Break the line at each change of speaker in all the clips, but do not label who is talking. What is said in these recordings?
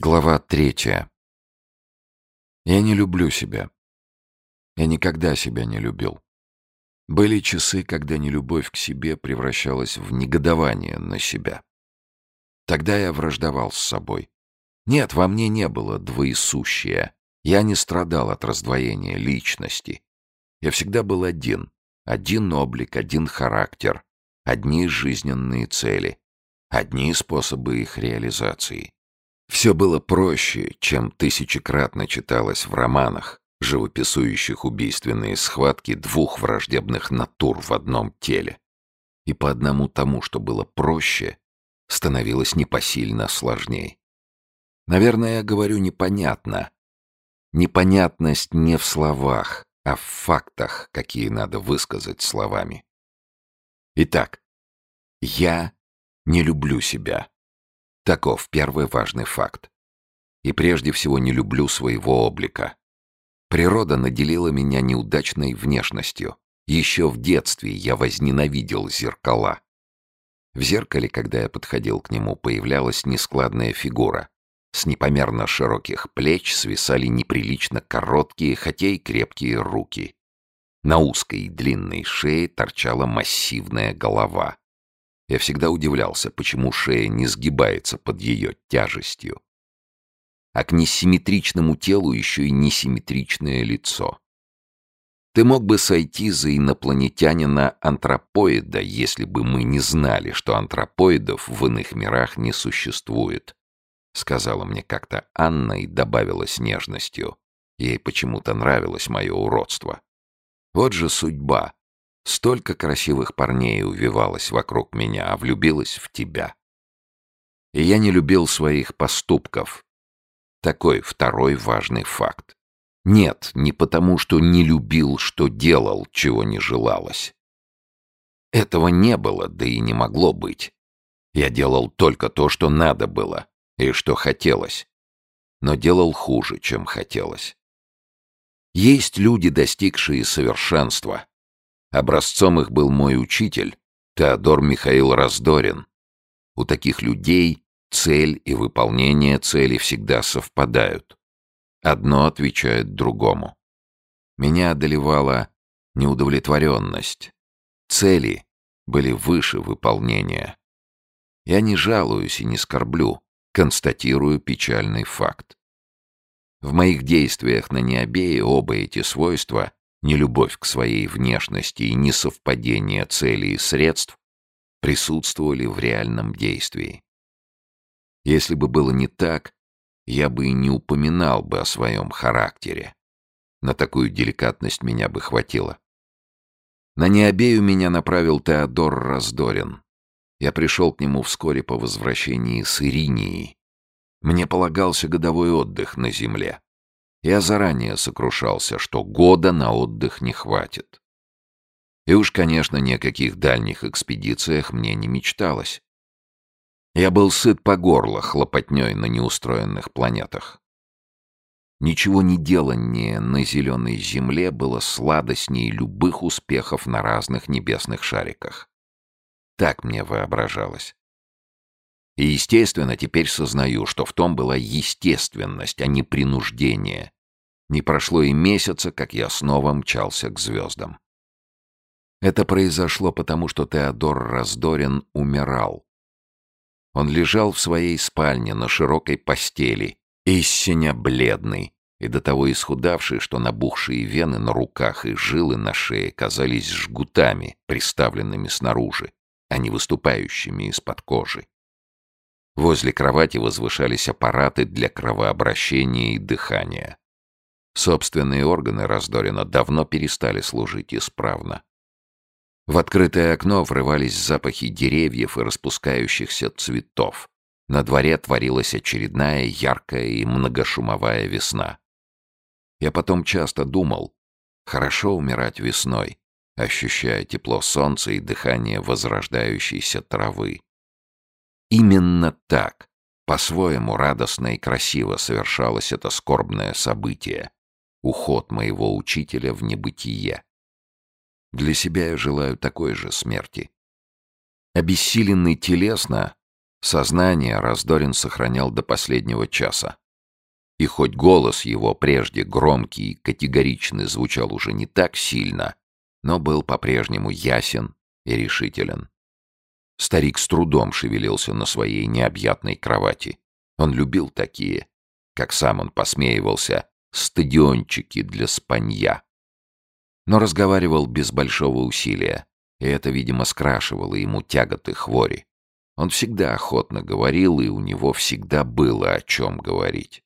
Глава третья. Я не люблю себя. Я никогда себя не любил. Были часы, когда нелюбовь к себе превращалась в негодование на себя. Тогда я враждовал с собой. Нет, во мне не было двоесущее. Я не страдал от раздвоения личности. Я всегда был один. Один облик, один характер, одни жизненные цели, одни способы их реализации. Все было проще, чем тысячекратно читалось в романах, живописующих убийственные схватки двух враждебных натур в одном теле. И по одному тому, что было проще, становилось непосильно сложней. Наверное, я говорю непонятно. Непонятность не в словах, а в фактах, какие надо высказать словами. Итак, я не люблю себя. Таков первый важный факт. И прежде всего не люблю своего облика. Природа наделила меня неудачной внешностью. Еще в детстве я возненавидел зеркала. В зеркале, когда я подходил к нему, появлялась нескладная фигура. С непомерно широких плеч свисали неприлично короткие, хотя и крепкие руки. На узкой и длинной шее торчала массивная голова. Я всегда удивлялся, почему шея не сгибается под ее тяжестью. А к несимметричному телу еще и несимметричное лицо. Ты мог бы сойти за инопланетянина-антропоида, если бы мы не знали, что антропоидов в иных мирах не существует. Сказала мне как-то Анна и добавила с нежностью. Ей почему-то нравилось мое уродство. Вот же судьба. Столько красивых парней увивалось вокруг меня, а влюбилась в тебя. И я не любил своих поступков. Такой второй важный факт. Нет, не потому, что не любил, что делал, чего не желалось. Этого не было, да и не могло быть. Я делал только то, что надо было, и что хотелось. Но делал хуже, чем хотелось. Есть люди, достигшие совершенства, Образцом их был мой учитель, Теодор Михаил Раздорин. У таких людей цель и выполнение цели всегда совпадают. Одно отвечает другому. Меня одолевала неудовлетворенность. Цели были выше выполнения. Я не жалуюсь и не скорблю, констатирую печальный факт. В моих действиях на Необее оба эти свойства нелюбовь к своей внешности и несовпадение целей и средств присутствовали в реальном действии. Если бы было не так, я бы и не упоминал бы о своем характере. На такую деликатность меня бы хватило. На необею меня направил Теодор Раздорин. Я пришел к нему вскоре по возвращении с Иринии. Мне полагался годовой отдых на земле. Я заранее сокрушался, что года на отдых не хватит. И уж, конечно, ни о каких дальних экспедициях мне не мечталось. Я был сыт по горло хлопотней на неустроенных планетах. Ничего не деланнее на зеленой земле было сладостней любых успехов на разных небесных шариках. Так мне воображалось. И, естественно, теперь сознаю, что в том была естественность, а не принуждение. Не прошло и месяца, как я снова мчался к звездам. Это произошло потому, что Теодор Раздорин умирал. Он лежал в своей спальне на широкой постели, истинно бледный и до того исхудавший, что набухшие вены на руках и жилы на шее казались жгутами, приставленными снаружи, а не выступающими из-под кожи. Возле кровати возвышались аппараты для кровообращения и дыхания. Собственные органы Раздорина давно перестали служить исправно. В открытое окно врывались запахи деревьев и распускающихся цветов. На дворе творилась очередная яркая и многошумовая весна. Я потом часто думал, хорошо умирать весной, ощущая тепло солнца и дыхание возрождающейся травы. Именно так, по-своему радостно и красиво совершалось это скорбное событие — уход моего учителя в небытие. Для себя я желаю такой же смерти. Обессиленный телесно, Сознание Раздорин сохранял до последнего часа. И хоть голос его, прежде громкий и категоричный, звучал уже не так сильно, но был по-прежнему ясен и решителен. Старик с трудом шевелился на своей необъятной кровати. Он любил такие, как сам он посмеивался, стадиончики для спанья. Но разговаривал без большого усилия, и это, видимо, скрашивало ему тяготы хвори. Он всегда охотно говорил, и у него всегда было о чем говорить.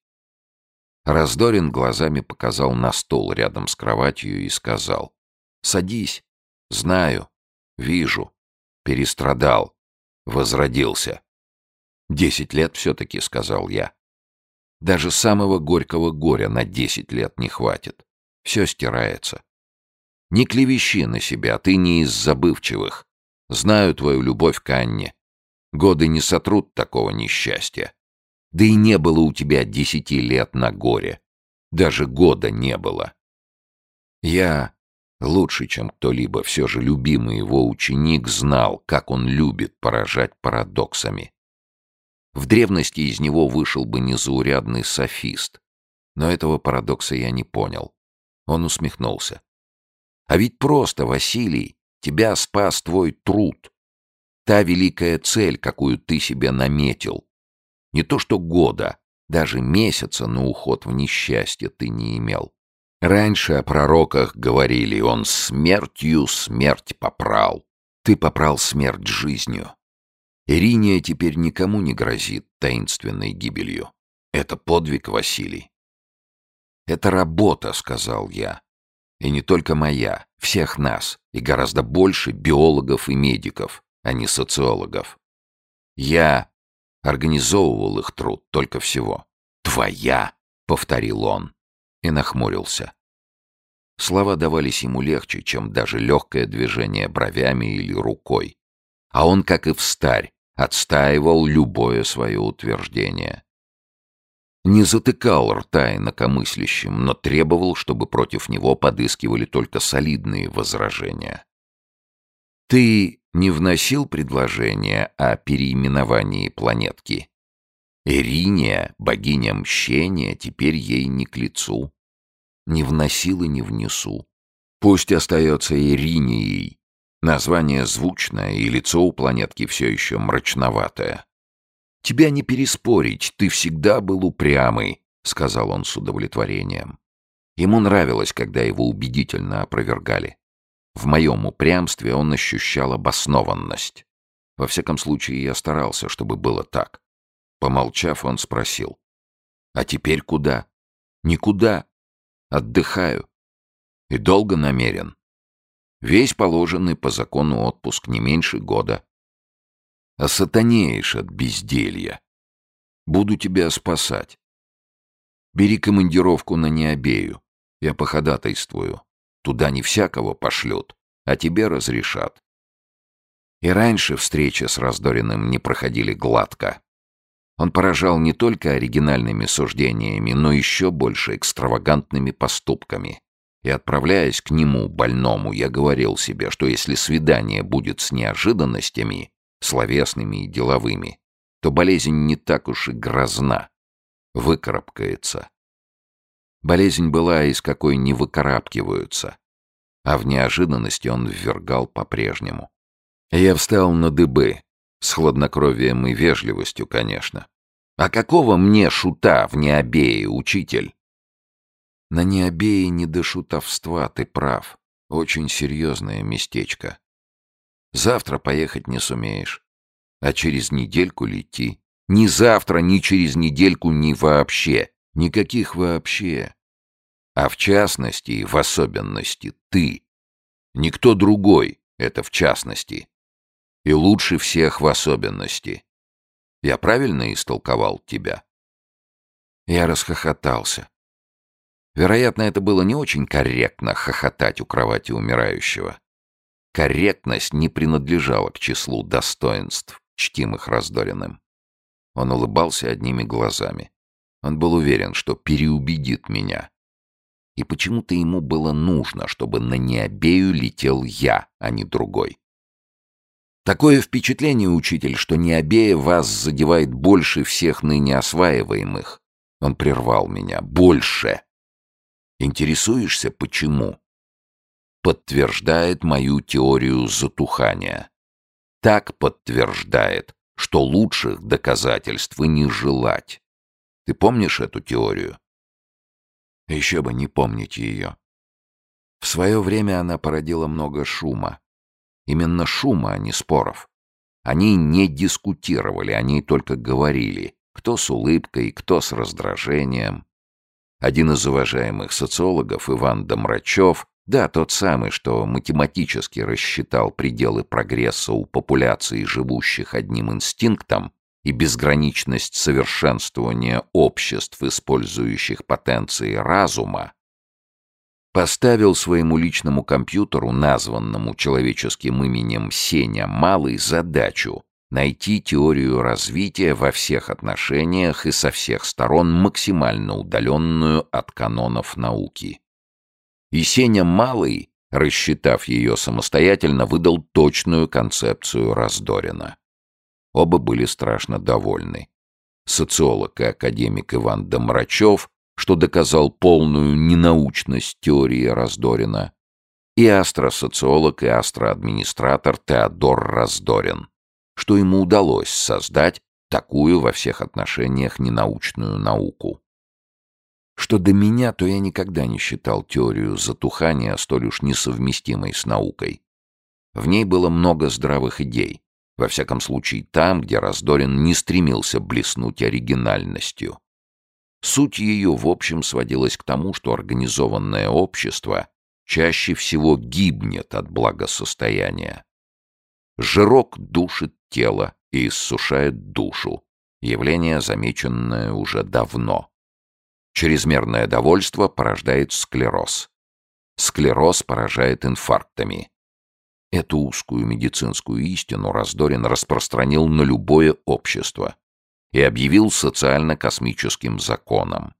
Раздорин глазами показал на стол рядом с кроватью и сказал. «Садись. Знаю. Вижу. Перестрадал. Возродился. Десять лет все-таки, сказал я. Даже самого горького горя на десять лет не хватит. Все стирается. Не клевещи на себя, ты не из забывчивых. Знаю твою любовь к Анне. Годы не сотрут такого несчастья. Да и не было у тебя десяти лет на горе. Даже года не было. Я, лучше, чем кто-либо, все же любимый его ученик, знал, как он любит поражать парадоксами. В древности из него вышел бы незаурядный софист. Но этого парадокса я не понял. Он усмехнулся. А ведь просто, Василий, тебя спас твой труд. Та великая цель, какую ты себе наметил. Не то что года, даже месяца на уход в несчастье ты не имел. Раньше о пророках говорили, он смертью смерть попрал. Ты попрал смерть жизнью. Ириния теперь никому не грозит таинственной гибелью. Это подвиг, Василий. Это работа, сказал я. И не только моя, всех нас, и гораздо больше биологов и медиков а не социологов. Я организовывал их труд только всего. «Твоя!» — повторил он и нахмурился. Слова давались ему легче, чем даже легкое движение бровями или рукой. А он, как и встарь, отстаивал любое свое утверждение. Не затыкал рта инакомыслящим, но требовал, чтобы против него подыскивали только солидные возражения. «Ты не вносил предложение о переименовании планетки. Ириния, богиня мщения, теперь ей не к лицу. Не вносил и не внесу. Пусть остается Иринией. Название звучное, и лицо у планетки все еще мрачноватое. «Тебя не переспорить, ты всегда был упрямый», — сказал он с удовлетворением. Ему нравилось, когда его убедительно опровергали. В моем упрямстве он ощущал обоснованность. Во всяком случае, я старался, чтобы было так. Помолчав, он спросил. «А теперь куда?» «Никуда. Отдыхаю. И долго намерен. Весь положенный по закону отпуск не меньше года. А сатанеешь от безделья. Буду тебя спасать. Бери командировку на Необею. Я походатайствую. Туда не всякого пошлют, а тебе разрешат. И раньше встречи с Раздориным не проходили гладко. Он поражал не только оригинальными суждениями, но еще больше экстравагантными поступками. И отправляясь к нему, больному, я говорил себе, что если свидание будет с неожиданностями, словесными и деловыми, то болезнь не так уж и грозна. Выкарабкается. Болезнь была, из какой не выкарабкиваются. А в неожиданности он ввергал по-прежнему. Я встал на дыбы. С хладнокровием и вежливостью, конечно. А какого мне шута в Необее, учитель? На Необее не до шутовства, ты прав. Очень серьезное местечко. Завтра поехать не сумеешь. А через недельку лети. Ни завтра, ни через недельку, ни вообще. Никаких вообще. А в частности и в особенности ты. Никто другой, это в частности. И лучше всех в особенности. Я правильно истолковал тебя? Я расхохотался. Вероятно, это было не очень корректно хохотать у кровати умирающего. Корректность не принадлежала к числу достоинств, чтимых Раздориным. Он улыбался одними глазами. Он был уверен, что переубедит меня. И почему-то ему было нужно, чтобы на Необею летел я, а не другой. Такое впечатление, учитель, что Необея вас задевает больше всех ныне осваиваемых. Он прервал меня. Больше. Интересуешься, почему? Подтверждает мою теорию затухания. Так подтверждает, что лучших доказательств и не желать. Ты помнишь эту теорию? Еще бы не помнить ее. В свое время она породила много шума. Именно шума, а не споров. Они не дискутировали, они только говорили, кто с улыбкой, кто с раздражением. Один из уважаемых социологов, Иван Домрачев, да, тот самый, что математически рассчитал пределы прогресса у популяции, живущих одним инстинктом, и безграничность совершенствования обществ, использующих потенции разума, поставил своему личному компьютеру, названному человеческим именем Сеня Малый, задачу найти теорию развития во всех отношениях и со всех сторон максимально удаленную от канонов науки. И Сеня Малый, рассчитав ее самостоятельно, выдал точную концепцию Раздорина. Оба были страшно довольны. Социолог и академик Иван Домрачев что доказал полную ненаучность теории Раздорина, и астросоциолог и астроадминистратор Теодор Раздорин, что ему удалось создать такую во всех отношениях ненаучную науку. Что до меня, то я никогда не считал теорию затухания столь уж несовместимой с наукой. В ней было много здравых идей, во всяком случае там, где Раздорин не стремился блеснуть оригинальностью. Суть ее, в общем, сводилась к тому, что организованное общество чаще всего гибнет от благосостояния. Жирок душит тело и иссушает душу, явление, замеченное уже давно. Чрезмерное довольство порождает склероз. Склероз поражает инфарктами. Эту узкую медицинскую истину Раздорин распространил на любое общество и объявил социально-космическим законом.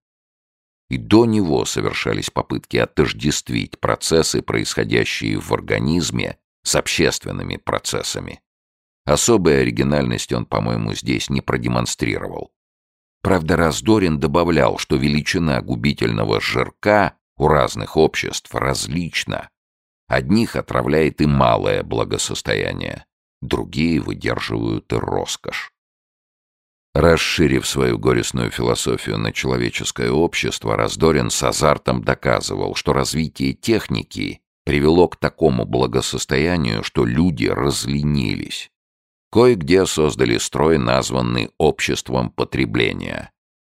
И до него совершались попытки отождествить процессы, происходящие в организме, с общественными процессами. Особой оригинальности он, по-моему, здесь не продемонстрировал. Правда, Раздорин добавлял, что величина губительного жирка у разных обществ различна. Одних отравляет и малое благосостояние, другие выдерживают и роскошь. Расширив свою горестную философию на человеческое общество, Раздорин с азартом доказывал, что развитие техники привело к такому благосостоянию, что люди разленились. Кое-где создали строй, названный обществом потребления.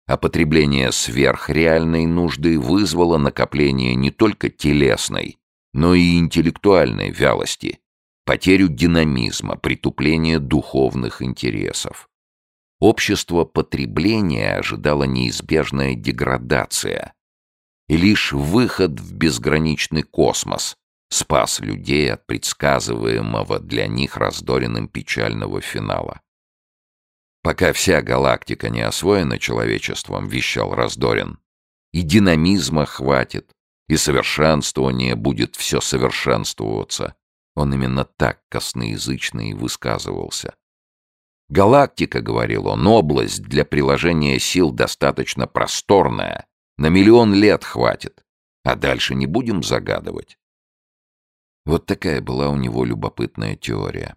А потребление сверхреальной нужды вызвало накопление не только телесной, но и интеллектуальной вялости, потерю динамизма, притупление духовных интересов. Общество потребления ожидало неизбежная деградация. И лишь выход в безграничный космос спас людей от предсказываемого для них раздоренным печального финала. «Пока вся галактика не освоена человечеством», — вещал Раздорин, — «и динамизма хватит, и совершенствование будет все совершенствоваться». Он именно так косноязычно и высказывался. Галактика, говорил он, область для приложения сил достаточно просторная. На миллион лет хватит. А дальше не будем загадывать. Вот такая была у него любопытная теория.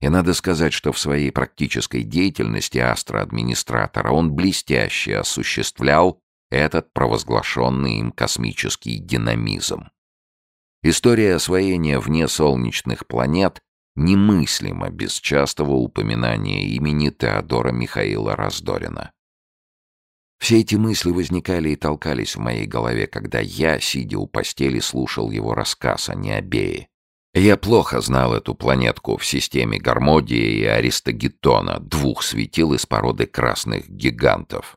И надо сказать, что в своей практической деятельности астроадминистратора он блестяще осуществлял этот провозглашенный им космический динамизм. История освоения внесолнечных планет немыслимо без частого упоминания имени Теодора Михаила Раздорина. Все эти мысли возникали и толкались в моей голове, когда я, сидя у постели, слушал его рассказ о Необее. Я плохо знал эту планетку в системе Гармодия и Аристогетона, двух светил из породы красных гигантов.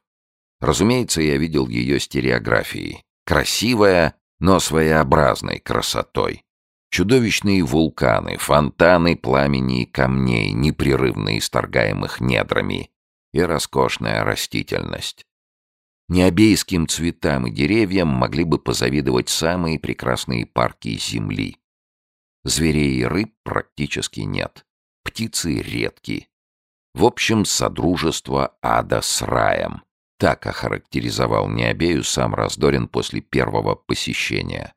Разумеется, я видел ее стереографией. Красивая, но своеобразной красотой. Чудовищные вулканы, фонтаны пламени и камней, непрерывно исторгаемых недрами, и роскошная растительность. Необейским цветам и деревьям могли бы позавидовать самые прекрасные парки Земли. Зверей и рыб практически нет. птицы редки. В общем, содружество ада с раем. Так охарактеризовал Необею сам Раздорин после первого посещения.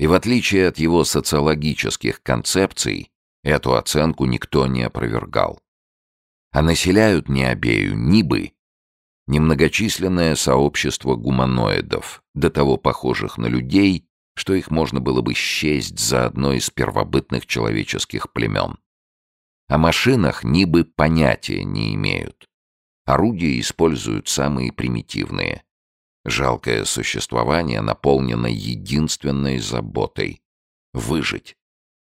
И в отличие от его социологических концепций, эту оценку никто не опровергал. А населяют Необею Нибы немногочисленное сообщество гуманоидов, до того похожих на людей, что их можно было бы счесть за одно из первобытных человеческих племен. О машинах Нибы понятия не имеют. Орудия используют самые примитивные. Жалкое существование наполнено единственной заботой — выжить.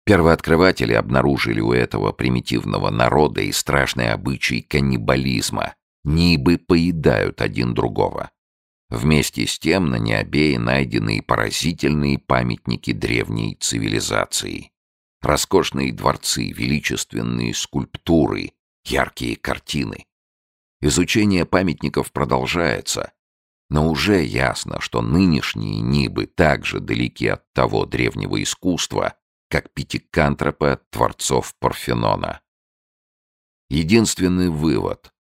Первооткрыватели обнаружили у этого примитивного народа и страшный обычай каннибализма. Нибы поедают один другого. Вместе с тем на Необее найдены поразительные памятники древней цивилизации. Роскошные дворцы, величественные скульптуры, яркие картины. Изучение памятников продолжается, но уже ясно, что нынешние Нибы также далеки от того древнего искусства, как пятикантропы от творцов Парфенона. Единственный вывод.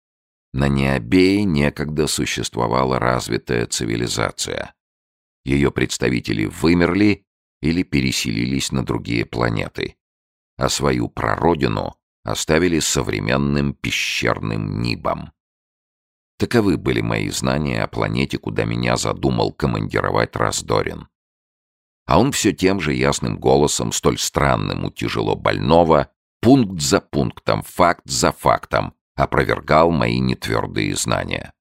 На Необее некогда существовала развитая цивилизация. Ее представители вымерли или переселились на другие планеты, а свою прародину оставили современным пещерным Нибам. Таковы были мои знания о планете, куда меня задумал командировать Раздорин. А он все тем же ясным голосом, столь странным у тяжело больного, пункт за пунктом, факт за фактом, опровергал мои нетвердые знания.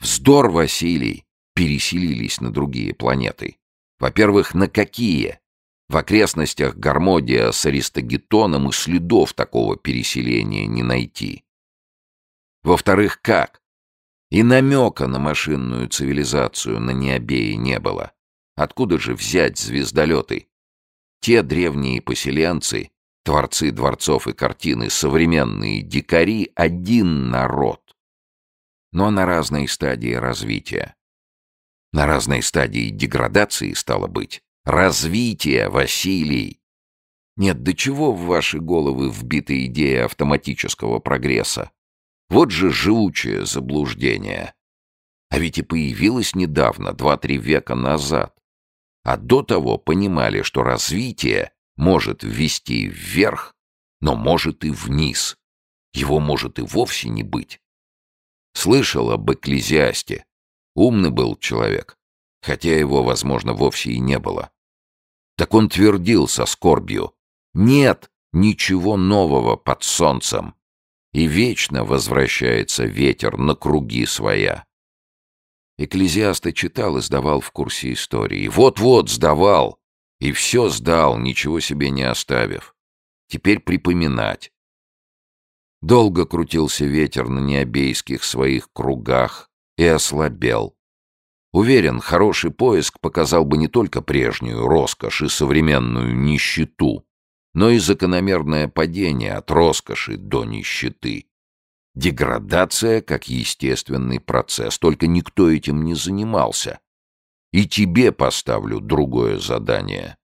Вздор, Василий, переселились на другие планеты. Во-первых, на какие? В окрестностях Гармодия с Аристогетоном и следов такого переселения не найти. Во-вторых, как? И намека на машинную цивилизацию на Необее не было. Откуда же взять звездолеты? Те древние поселенцы, творцы дворцов и картины, современные дикари — один народ. Но на разной стадии развития. На разной стадии деградации, стало быть. Развитие, Василий! Нет, до чего в ваши головы вбита идея автоматического прогресса? Вот же живучее заблуждение. А ведь и появилось недавно, два-три века назад. А до того понимали, что развитие может ввести вверх, но может и вниз. Его может и вовсе не быть. Слышал об экклезиасте. Умный был человек, хотя его, возможно, вовсе и не было. Так он твердил со скорбью. Нет ничего нового под солнцем и вечно возвращается ветер на круги своя. Экклезиаста читал и сдавал в курсе истории. Вот-вот сдавал. И все сдал, ничего себе не оставив. Теперь припоминать. Долго крутился ветер на необейских своих кругах и ослабел. Уверен, хороший поиск показал бы не только прежнюю роскошь и современную нищету, но и закономерное падение от роскоши до нищеты. Деградация как естественный процесс, только никто этим не занимался. И тебе поставлю другое задание.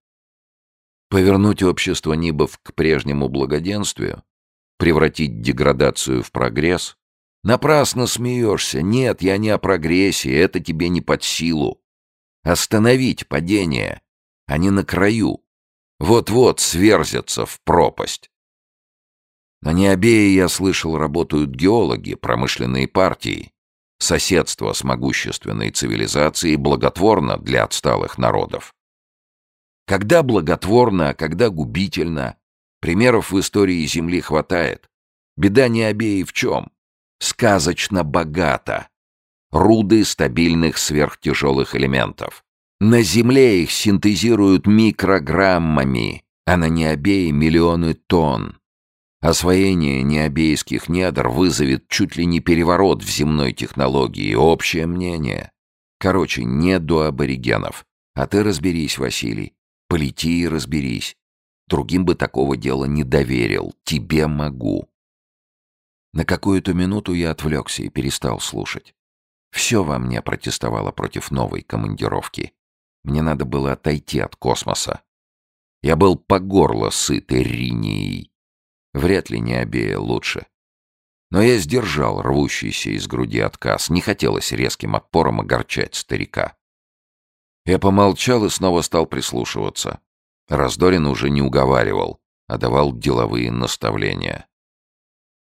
Повернуть общество Нибов к прежнему благоденствию? Превратить деградацию в прогресс? Напрасно смеешься. Нет, я не о прогрессе, это тебе не под силу. Остановить падение, а не на краю. Вот-вот сверзятся в пропасть. На Необее, я слышал, работают геологи, промышленные партии. Соседство с могущественной цивилизацией благотворно для отсталых народов. Когда благотворно, а когда губительно, примеров в истории Земли хватает. Беда Необеи в чем? Сказочно богата. Руды стабильных сверхтяжелых элементов. На Земле их синтезируют микрограммами, а на Необее миллионы тонн. Освоение необейских недр вызовет чуть ли не переворот в земной технологии, общее мнение. Короче, не до аборигенов. А ты разберись, Василий. Полети и разберись. Другим бы такого дела не доверил. Тебе могу. На какую-то минуту я отвлекся и перестал слушать. Все во мне протестовало против новой командировки. Мне надо было отойти от космоса. Я был по горло сыт Иринией. Вряд ли Необея лучше. Но я сдержал рвущийся из груди отказ. Не хотелось резким отпором огорчать старика. Я помолчал и снова стал прислушиваться. Раздорин уже не уговаривал, а давал деловые наставления.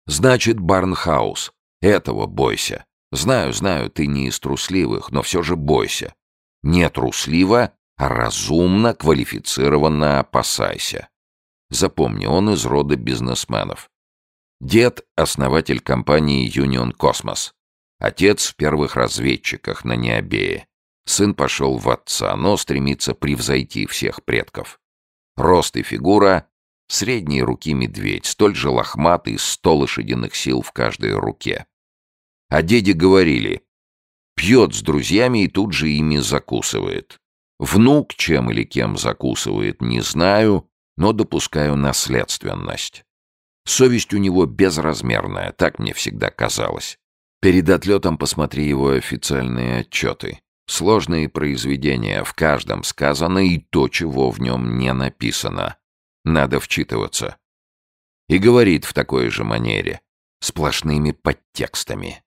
«Значит, Барнхаус. Этого бойся. Знаю, знаю, ты не из трусливых, но все же бойся. Не трусливо, а разумно, квалифицированно опасайся. Запомни, он из рода бизнесменов. Дед — основатель компании Union Cosmos. Отец в первых разведчиках на Необее. Сын пошел в отца, но стремится превзойти всех предков. Рост и фигура — средней руки медведь, столь же лохматый, сто лошадиных сил в каждой руке. О деде говорили. Пьет с друзьями и тут же ими закусывает. Внук чем или кем закусывает, не знаю, но допускаю наследственность. Совесть у него безразмерная, так мне всегда казалось. Перед отлетом посмотри его официальные отчеты. Сложные произведения, в каждом сказано и то, чего в нем не написано. Надо вчитываться. И говорит в такой же манере, сплошными подтекстами.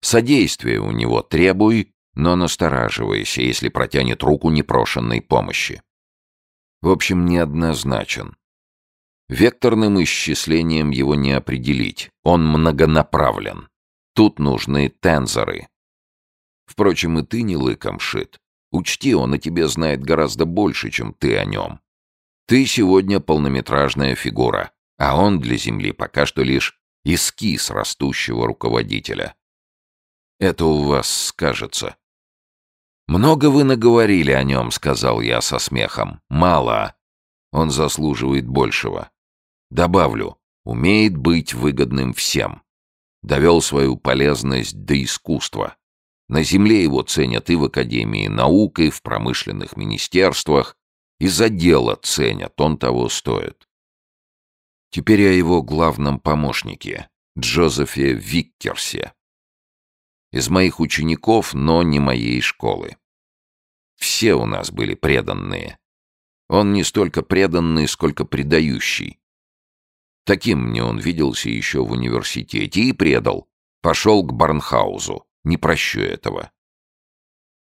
Содействие у него требуй, но настораживайся, если протянет руку непрошенной помощи. В общем, неоднозначен. Векторным исчислением его не определить, он многонаправлен. Тут нужны тензоры. Впрочем, и ты не лыком шит. Учти, он о тебе знает гораздо больше, чем ты о нем. Ты сегодня полнометражная фигура, а он для Земли пока что лишь эскиз растущего руководителя. Это у вас скажется. «Много вы наговорили о нем», — сказал я со смехом. «Мало. Он заслуживает большего. Добавлю, умеет быть выгодным всем. Довел свою полезность до искусства. На земле его ценят и в Академии наук, и в промышленных министерствах. И за дело ценят, он того стоит. Теперь о его главном помощнике, Джозефе Виккерсе из моих учеников, но не моей школы. Все у нас были преданные. Он не столько преданный, сколько предающий. Таким мне он виделся еще в университете и предал. Пошел к Барнхаузу. Не прощу этого.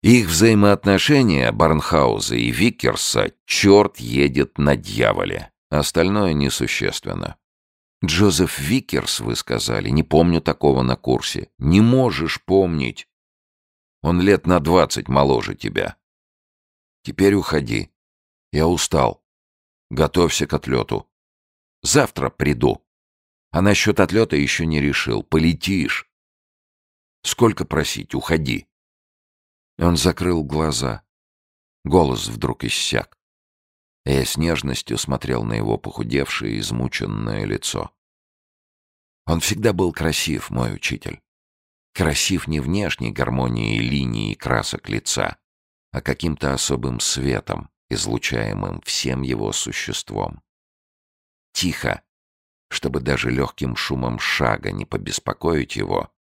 Их взаимоотношения, Барнхауза и Виккерса, черт едет на дьяволе. Остальное несущественно. Джозеф Викерс, вы сказали. Не помню такого на курсе. Не можешь помнить. Он лет на двадцать моложе тебя. Теперь уходи. Я устал. Готовься к отлету. Завтра приду. А насчет отлета еще не решил. Полетишь. Сколько просить? Уходи. Он закрыл глаза. Голос вдруг иссяк. Я с нежностью смотрел на его похудевшее, измученное лицо. Он всегда был красив, мой учитель. Красив не внешней гармонией линий и красок лица, а каким-то особым светом, излучаемым всем его существом. Тихо, чтобы даже легким шумом шага не побеспокоить его,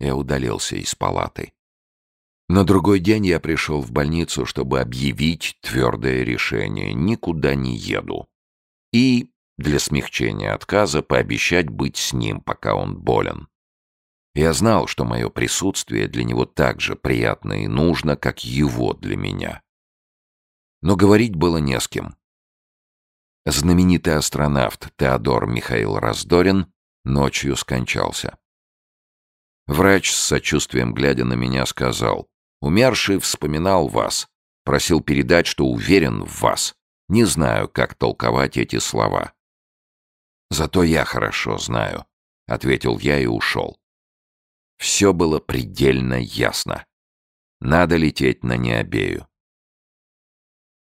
я удалился из палаты. На другой день я пришел в больницу, чтобы объявить твердое решение «никуда не еду». И, для смягчения отказа, пообещать быть с ним, пока он болен. Я знал, что мое присутствие для него так же приятно и нужно, как его для меня. Но говорить было не с кем. Знаменитый астронавт Теодор Михаил Раздорин ночью скончался. Врач с сочувствием глядя на меня сказал, Умерший вспоминал вас, просил передать, что уверен в вас. Не знаю, как толковать эти слова. Зато я хорошо знаю, ответил я и ушел. Все было предельно ясно. Надо лететь на Необею.